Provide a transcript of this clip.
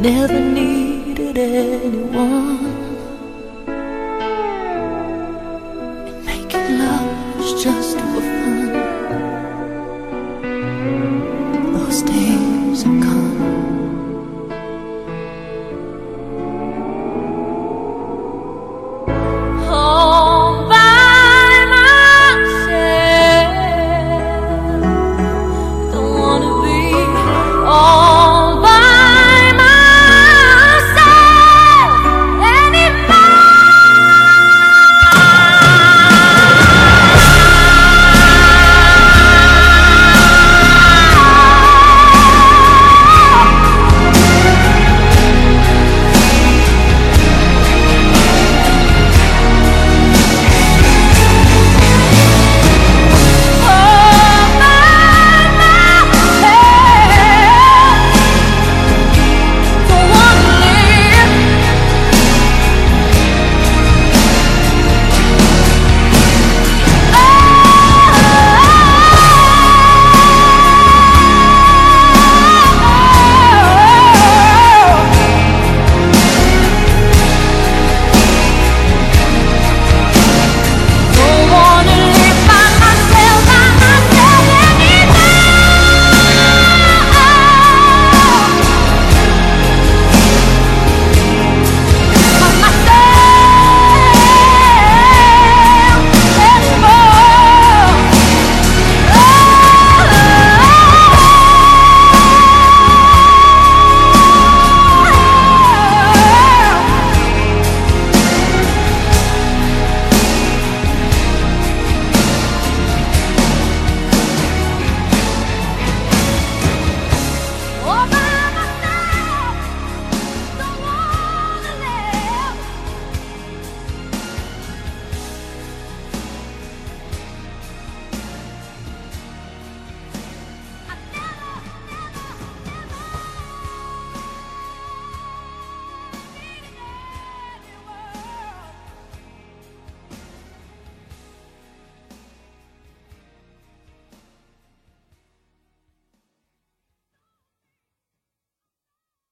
never needed anyone.